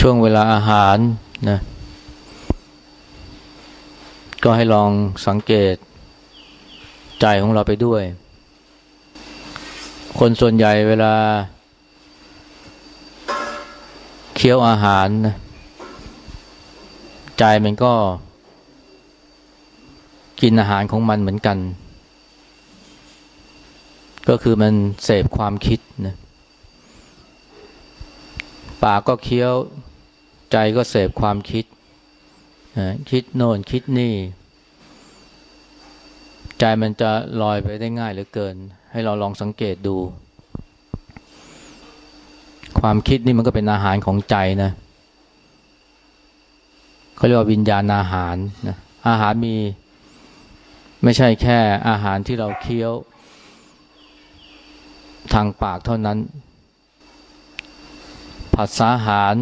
ช่วงเวลาอาหารนะก็ให้ลองสังเกตใจของเราไปด้วย คนส่วนใหญ่เวลา เคี้ยวอาหารนะใจมันก็ กินอาหารของมันเหมือนกัน ก็คือมันเสพความคิดนะ ปากก็เคี้ยวใจก็เสพความคิด คิดโน่นคิดนี่ ใจมันจะลอยไปได้ง่ายเหลือเกิน ให้เราลองสังเกตดู ความคิดนี่มันก็เป็นอาหารของใจนะเขาเรียกว่าวิญญาณอาหารนะอาหารมีไม่ใช่แค่อาหารที่เราเคี้ยว ทางปากเท่านั้น ผัสสะอาหาร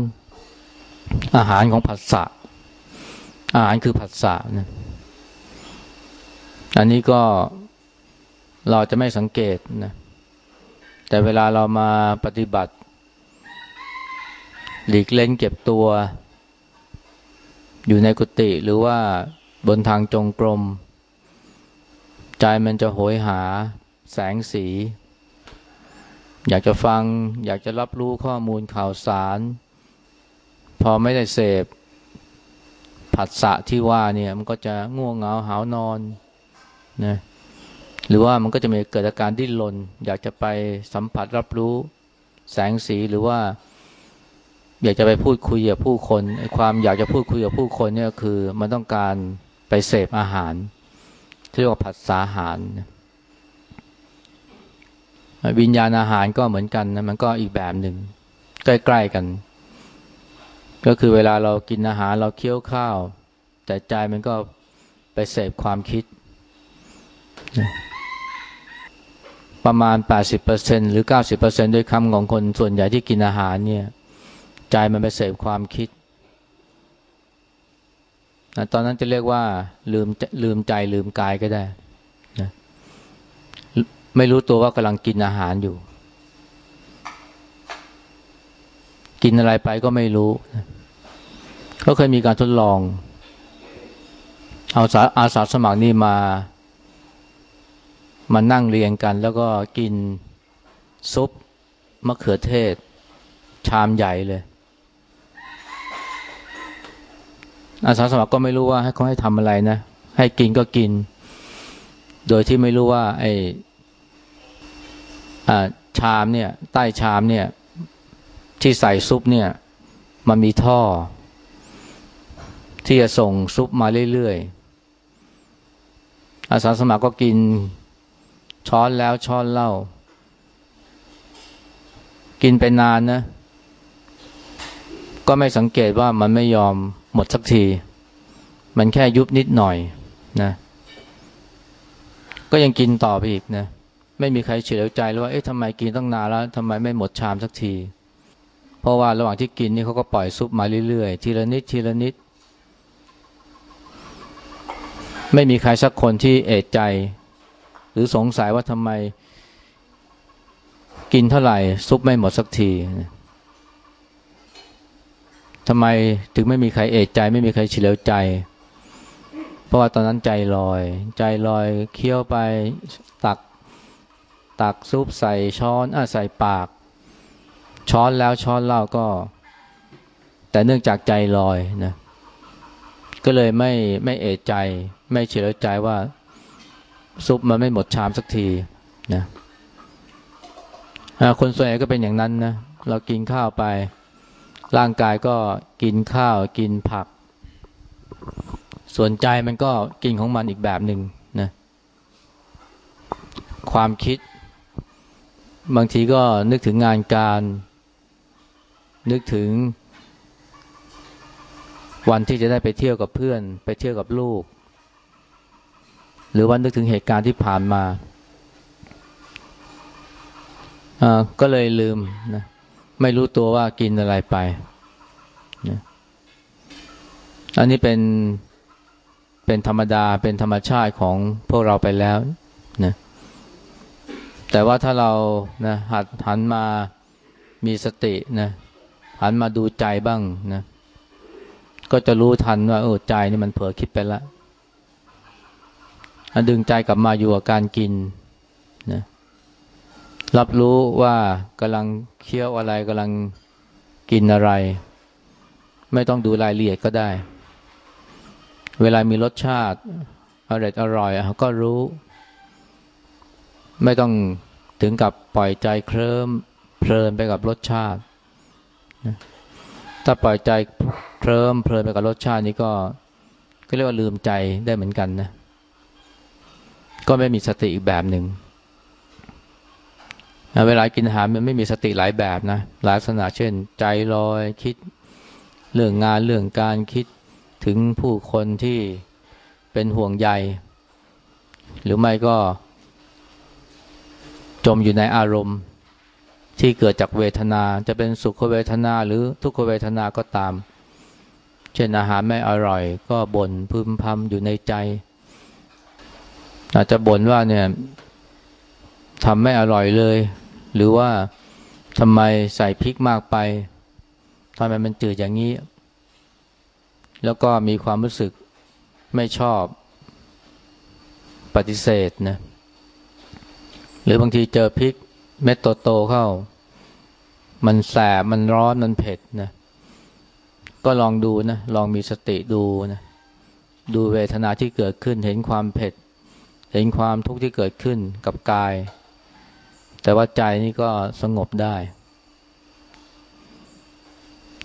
อาหารของผัสสะอาหารคือผัสสะนะอันนี้ก็เราจะไม่สังเกตนะแต่เวลาเรามาปฏิบัติ หลีกเล่นเก็บตัว อยู่ในกุฏิหรือว่าบนทางจงกรม ใจมันจะโหยหาแสงสี อยากจะฟัง อยากจะรับรู้ข้อมูลข่าวสาร พอไม่ได้เสพผัสสะที่ว่าเนี่ย มันก็จะง่วงเหงาหานอนนะหรือว่ามันก็จะมีเกิดอาการดิ้นรนอยากจะไปสัมผัสรับรู้แสงสีหรือว่า อยากจะไปพูดคุยกับผู้คนความอยากจะพูดคุยกับผู้คนเนี่ยคือ มันต้องการไปเสพอาหารที่เรียกว่าผัสสะอาหาร วิญญาณอาหารก็เหมือนกันนะมันก็อีกแบบหนึ่งใกล้ๆกัน ก็คือเวลาเรากินอาหารเราเคี้ยวข้าว แต่ใจมันก็ไปเสพความคิด ประมาณ 80%หรือ 90%ด้วยคำของคนส่วนใหญ่ที่กินอาหารเนี่ยใจมันไปเสพความคิดตอนนั้นจะเรียกว่าลืมลืมใจลืมกายก็ได้ ไม่รู้ตัวว่ากำลังกินอาหารอยู่ กินอะไรไปก็ไม่รู้ก็เคยมีการทดลอง เอาสาอาสาสมัครนี่มา มานั่งเรียงกัน แล้วก็กินซุปมะเขือเทศ ชามใหญ่เลย อาสาสมัครก็ไม่รู้ว่าให้เขาให้ทำอะไรนะ ให้กินก็กิน โดยที่ไม่รู้ว่า ไอ้ ชามเนี่ยใต้ชามเนี่ยที่ใส่ซุปเนี่ยมันมีท่อ ที่จะส่งซุปมาเรื่อยๆอาสาสมัครก็กินช้อนแล้วช้อนเล่า กินไปนานนะ ก็ไม่สังเกตว่ามันไม่ยอมหมดสักที มันแค่ยุบนิดหน่อยนะ ก็ยังกินต่อไปอีกนะ ไม่มีใครเฉลียวใจเลยว่าเอ๊ะทำไมกินตั้งนานแล้วทำไมไม่หมดชามสักที เพราะว่าระหว่างที่กินนี่เขาก็ปล่อยซุปมาเรื่อยๆ ทีละนิดทีละนิด ไม่มีใครสักคนที่เอะใจ หรือสงสัยว่าทำไม กินเท่าไหร่ ซุปไม่หมดสักทีทำไมถึงไม่มีใครเอะใจ ไม่มีใครเฉลียวใจ เพราะว่าตอนนั้นใจลอย ใจลอยเคี้ยวไปตัก ตักซุปใส่ช้อนอะใส่ปาก ช้อนแล้วช้อนเล่าก็ แต่เนื่องจากใจลอยนะก็เลยไม่ไม่เอะใจ ไม่เฉลียวใจว่า ซุปมันไม่หมดชามสักทีนะคนส่วนใหญ่ก็เป็นอย่างนั้นนะเรากินข้าวไป ร่างกายก็กินข้าวกินผัก ส่วนใจมันก็กินของมันอีกแบบหนึ่งนะความคิด บางทีก็นึกถึงงานการ นึกถึง วันที่จะได้ไปเที่ยวกับเพื่อน ไปเที่ยวกับลูก หรือวันนึกถึงเหตุการณ์ที่ผ่านมาก็เลยลืมนะไม่รู้ตัวว่ากินอะไรไปนะอันนี้เป็นเป็นธรรมดาเป็นธรรมชาติของพวกเราไปแล้วนะ แต่ว่าถ้าเรานะหัดหันมามีสตินะหันมาดูใจบ้างนะ ก็จะรู้ทันว่า เออใจนี่มันเผลอคิดไปล้วดึงใจกลับมาอยู่กับการกินนะรับรู้ว่ากำลังเคี้ยวอะไรกำลังกินอะไร ไม่ต้องดูรายละเอียดก็ได้ เวลามีรสชาติอร่อยอร่อยก็รู้ ไม่ต้องถึงกับปล่อยใจเคลิ้มเพลินไปกับรสชาติ ถ้าปล่อยใจเคลิ้มเพลินไปกับรสชาตินี้ก็ก็เรียกว่าลืมใจได้เหมือนกันนะ ก็ไม่มีสติอีกแบบหนึ่ง เวลากินอาหารมันไม่มีสติหลายแบบนะ หลายลักษณะเช่น ใจลอยคิดเรื่องงานเรื่องการคิดถึงผู้คนที่เป็นห่วงใย หรือไม่ก็ จมอยู่ในอารมณ์ที่เกิดจากเวทนาจะเป็นสุขเวทนาหรือทุกขเวทนาก็ตาม เช่นอาหารไม่อร่อย ก็บ่นพึมพำอยู่ในใจ อาจจะบ่นว่าเนี่ยทำไม่อร่อยเลย หรือว่าทำไมใส่พริกมากไปทำไมมันจืดอย่างนี้ แล้วก็มีความรู้สึกไม่ชอบปฏิเสธนะ หรือบางทีเจอพริกเม็ดโตๆเข้า มันแสบมันร้อนมันเผ็ดนะก็ลองดูนะลองมีสติดูนะดูเวทนาที่เกิดขึ้น เห็นความเผ็ด เห็นความทุกข์ที่เกิดขึ้นกับกาย แต่ว่าใจนี่ก็สงบได้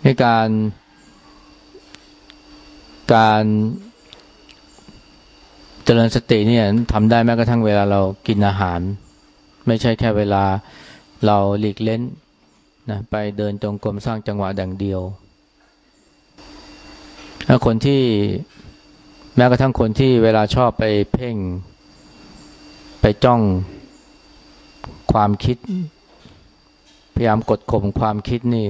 ในการการเจริญสติเนี่ยทำได้แม้กระทั่งเวลาเรากินอาหาร ไม่ใช่แค่เวลาเราหลีกเล่นนะไปเดินจงกรมสร้างจังหวะดังเดียวถ้าคนที่แม้กระทั่งคนที่เวลาชอบไปเพ่ง ไปจ้องความคิด พยายามกดข่มความคิดนี่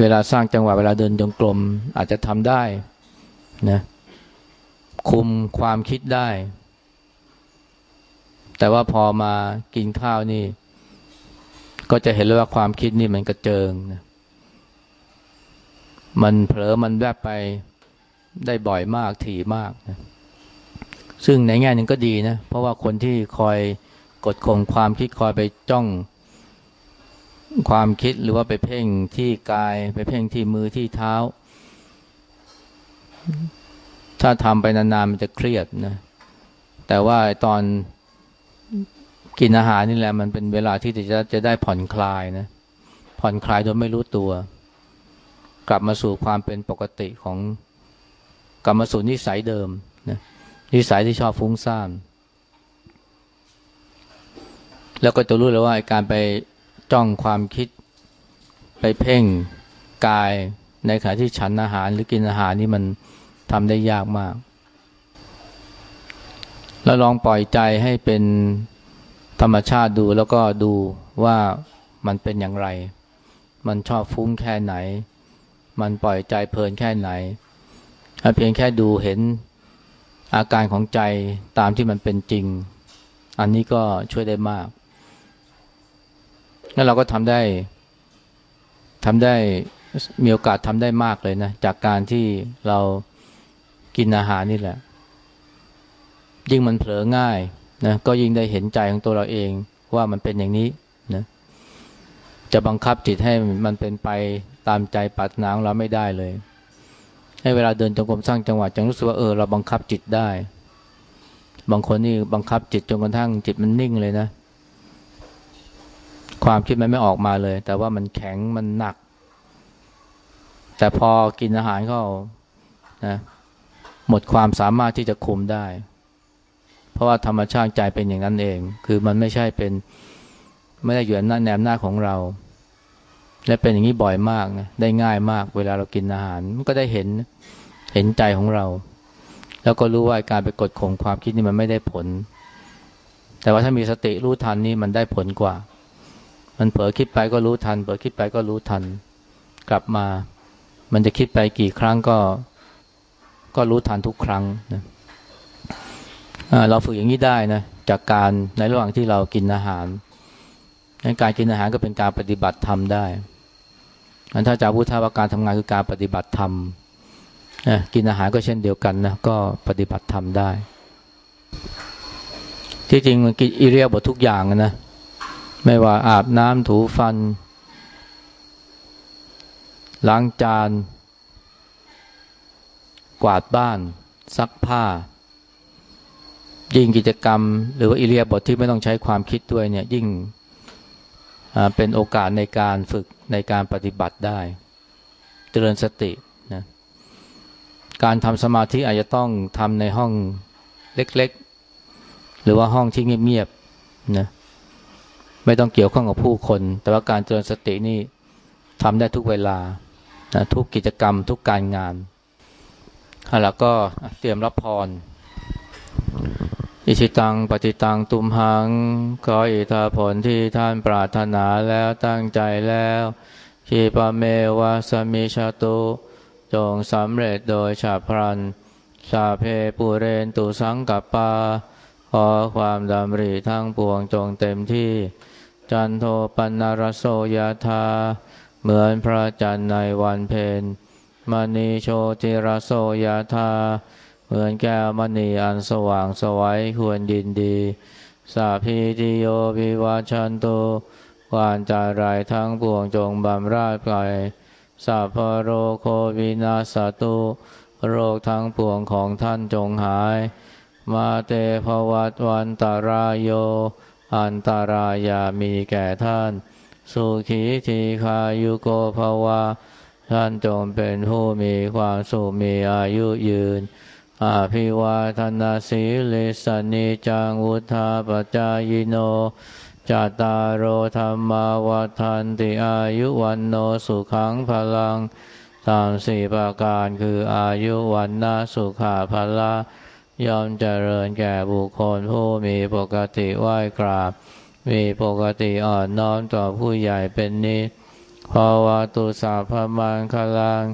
เวลาสร้างจังหวะเวลาเดินจงกรมอาจจะทำได้นะคุมความคิดได้ แต่ว่าพอมากินข้าวนี่ ก็จะเห็นเลยว่าความคิดนี่มันกระเจิงนะมันเผลอมันแวบไปได้บ่อยมากถี่มากนะซึ่งในแง่หนึ่งก็ดีนะ เพราะว่าคนที่คอยกดข่มความคิดคอยไปจ้อง ความคิดหรือว่าไปเพ่งที่กาย ไปเพ่งที่มือที่เท้า ถ้าทำไปนานๆมันจะเครียดนะ แต่ว่าตอน กินอาหารนี่แหละมันเป็นเวลาที่จะจะได้ผ่อนคลายนะ ผ่อนคลายโดยไม่รู้ตัว กลับมาสู่ความเป็นปกติของกลับมาสู่นิสัยเดิมนะนิสัยที่ชอบฟุ้งซ่านแล้วก็จะรู้เลยว่าการไปจ้องความคิดไปเพ่งกายในขณะที่ฉันอาหารหรือกินอาหารนี่มันทำได้ยากมาก แล้วลองปล่อยใจให้เป็น ธรรมชาติดูแล้วก็ดูว่ามันเป็นอย่างไร มันชอบฟุ้งแค่ไหน มันปล่อยใจเพลินแค่ไหนเพียงแค่ดูเห็นอาการของใจตามที่มันเป็นจริง อันนี้ก็ช่วยได้มาก แล้วเราก็ทำได้ทำได้มีโอกาสทำได้มากเลยนะ จากการที่เรากินอาหารนี่แหละ ยิ่งมันเผลอง่าย นะก็ยิ่งได้เห็นใจของตัวเราเองว่ามันเป็นอย่างนี้นะจะบังคับจิตให้มันเป็นไปตามใจปรารถนาของเราไม่ได้เลย ให้เวลาเดินจงกรมสร้างจังหวะจังรู้สึกว่าเออเราบังคับจิตได้ บางคนนี่บังคับจิตจนกระทั่งจิตมันนิ่งเลยนะ ความคิดมันไม่ออกมาเลย แต่ว่ามันแข็งมันหนัก แต่พอกินอาหารเข้านะหมดความสามารถที่จะคุมได้ เพราะว่าธรรมชาติใจเป็นอย่างนั้นเอง คือมันไม่ใช่เป็นไม่ได้อยู่ในแนมหน้าของเรา และเป็นอย่างนี้บ่อยมากนะได้ง่ายมาก เวลาเรากินอาหารมันก็ได้เห็นเห็นใจของเรา แล้วก็รู้ว่าการไปกดข่มความคิดนี่มันไม่ได้ผล แต่ว่าถ้ามีสติรู้ทันนี่มันได้ผลกว่า มันเผลอคิดไปก็รู้ทัน เผลอคิดไปก็รู้ทัน กลับมา มันจะคิดไปกี่ครั้งก็ ก็รู้ทันทุกครั้งนะ เราฝึกอย่างนี้ได้นะจากการในระหว่างที่เรากินอาหารการกินอาหารก็เป็นการปฏิบัติธรรมได้อันถ้าจาพุทธว่าการทำงานคือการปฏิบัติธรรมกินอาหารก็เช่นเดียวกันนะก็ปฏิบัติธรรมได้ ที่จริงมันกินอิเรียบททุกอย่างนะไม่ว่าอาบน้ำถูฟัน ล้างจาน กวาดบ้าน ซักผ้า ยิ่งกิจกรรม หรือว่าอิเลียบทที่ไม่ต้องใช้ความคิดด้วยเนี่ยยิ่งเป็นโอกาสในการฝึกในการปฏิบัติได้ เจริญสตินะการทำสมาธิอาจจะต้องทำในห้องเล็กๆ หรือว่าห้องที่เงียบๆนะไม่ต้องเกี่ยวข้องกับผู้คน แต่ว่าการเจริญสตินี่ทำได้ทุกเวลานะทุกกิจกรรมทุกการงานแล้วก็เตรียมรับพร อิชิตังปฏิตังตุมหัง ขออิทาผลที่ท่านปรารถนาแล้วตั้งใจแล้วขีปเมวะสมิชาตุจงสำเร็จโดยฉับพลันชาเพปูเรนตุสังกัปปา ขอความดำริทั้งปวงจงเต็มที่ จันโทปันนรโสยธาเหมือนพระจันทร์ในวันเพ็ญมณีโชติรโสยธา เหมือนแก้วมณีอันสว่างสวัยควรยินดี สาพีติโยวิวาชันโตวานจารายทั้งปวงจงบำราดไปสัพพโรโควินาสตุโรคทั้งปวงของท่านจงหาย มาเตภวัตวันตารายโย อันตารายามีแก่ท่าน สุขีทีคายุโกภวะท่านจงเป็นผู้มีความสุขมีอายุยืน อาภิวาทนาสีลิสนิจังวุธาปจายโนจตารโรธรรมาวทันติอายุวันโนสุขังพลังตามสี่ประการคืออายุวันนาสุขาพละยอมเจริญแก่บุคคลผู้มีปกติไหว้กราบ มีปกติอ่อนน้อมต่อผู้ใหญ่เป็นนิสพอวาตุสาพมังคลัง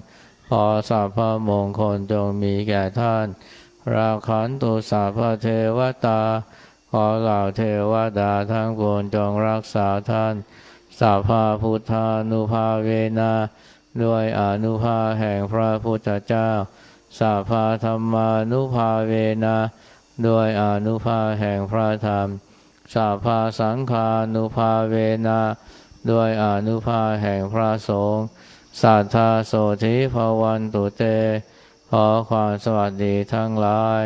พอสัพพมงคลจงมีแก่ท่าน ราขันตุสัพพเทวตา ขอเหล่าเทวดาทั้งปวงจงรักษาท่านสัพพพุทธานุภาเวนาด้วยอนุภาแห่งพระพุทธเจ้าสัพพธรรมานุภาเวนาด้วยอนุภาแห่งพระธรรมสัพพสังฆานุภาเวนาด้วยอนุภาแห่งพระสงฆ์ สัทธาโสธิภวันตุเต ขอความสวัสดีทั้งหลาย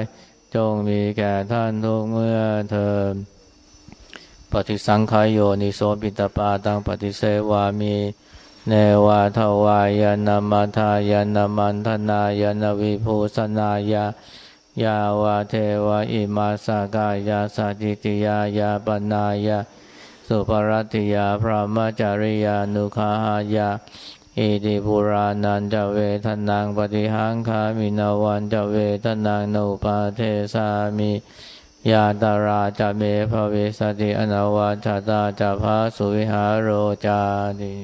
จงมีแก่ท่านทุกเมื่อเถิดปฏิสังขายโยนิโสปิตปาตังปฏิเสวามี เนวาทวายนามาทายนามันธนายนวิภูสนายายาวาเทวะอิมาสกายาสัจิติยายาปนายาสุภรัติยาพระมจาริยานุคาหายา อิติปุรานันจะเวทนางปฏิหังคามินาวันจะเวทนางนุปาเทสามิยาตาราจะเมภเวสติอนาวาชาตาจะพาสุวิหารโรจาติ